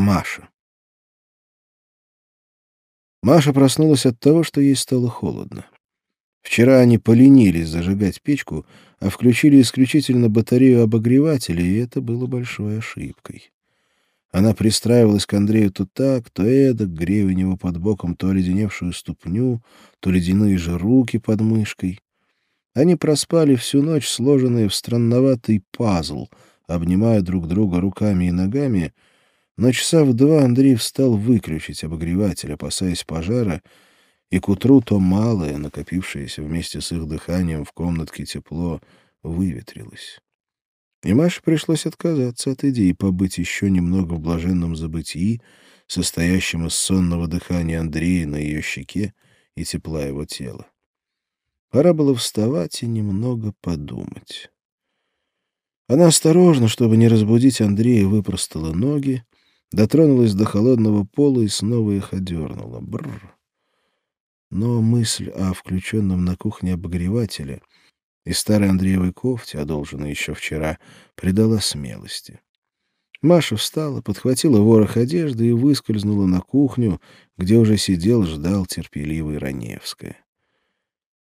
Маша. Маша проснулась от того, что ей стало холодно. Вчера они поленились зажигать печку, а включили исключительно батарею обогревателя, и это было большой ошибкой. Она пристраивалась к Андрею то так, то эдак, грея у него под боком то оледеневшую ступню, то ледяные же руки под мышкой. Они проспали всю ночь, сложенные в странноватый пазл, обнимая друг друга руками и ногами, но часа в два Андрей встал выключить обогреватель, опасаясь пожара, и к утру то малое, накопившееся вместе с их дыханием в комнатке тепло, выветрилось. И Маше пришлось отказаться от идеи побыть еще немного в блаженном забытии, состоящем из сонного дыхания Андрея на ее щеке и тепла его тела. Пора было вставать и немного подумать. Она осторожно, чтобы не разбудить Андрея, выпростала ноги, дотронулась до холодного пола и снова их одернула. Бррр. Но мысль о включенном на кухне обогревателе и старой Андреевой кофте, одолженной еще вчера, придала смелости. Маша встала, подхватила ворох одежды и выскользнула на кухню, где уже сидел, ждал терпеливый Раневская.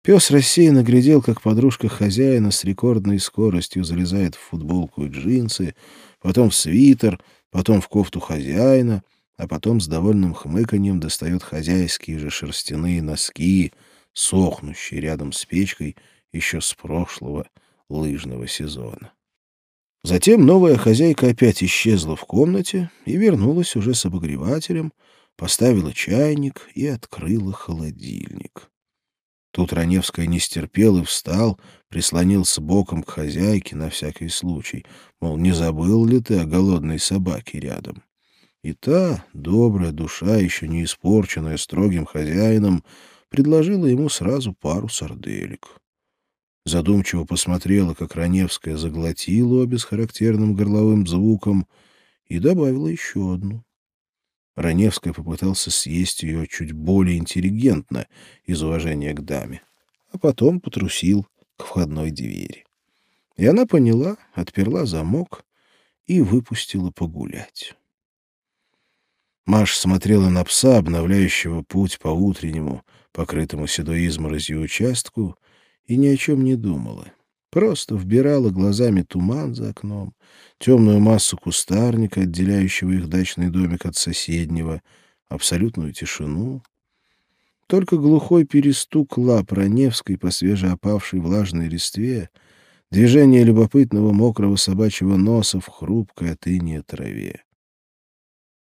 Пес рассеянно глядел, как подружка хозяина с рекордной скоростью залезает в футболку и джинсы, потом в свитер, потом в кофту хозяина, а потом с довольным хмыканьем достает хозяйские же шерстяные носки, сохнущие рядом с печкой еще с прошлого лыжного сезона. Затем новая хозяйка опять исчезла в комнате и вернулась уже с обогревателем, поставила чайник и открыла холодильник. Тут Раневская не стерпел и встал, прислонился боком к хозяйке на всякий случай, мол, не забыл ли ты о голодной собаке рядом. И та, добрая душа, еще не испорченная строгим хозяином, предложила ему сразу пару сарделек. Задумчиво посмотрела, как Раневская заглотила обе с характерным горловым звуком, и добавила еще одну. Раневская попытался съесть ее чуть более интеллигентно, из уважения к даме, а потом потрусил к входной двери. И она поняла, отперла замок и выпустила погулять. Маш смотрела на пса, обновляющего путь по утреннему, покрытому седой изморозью участку, и ни о чем не думала. Просто вбирала глазами туман за окном, темную массу кустарника, отделяющего их дачный домик от соседнего, абсолютную тишину. Только глухой перестук лап Раневской по свежеопавшей влажной листве, движение любопытного мокрого собачьего носа в хрупкой от траве.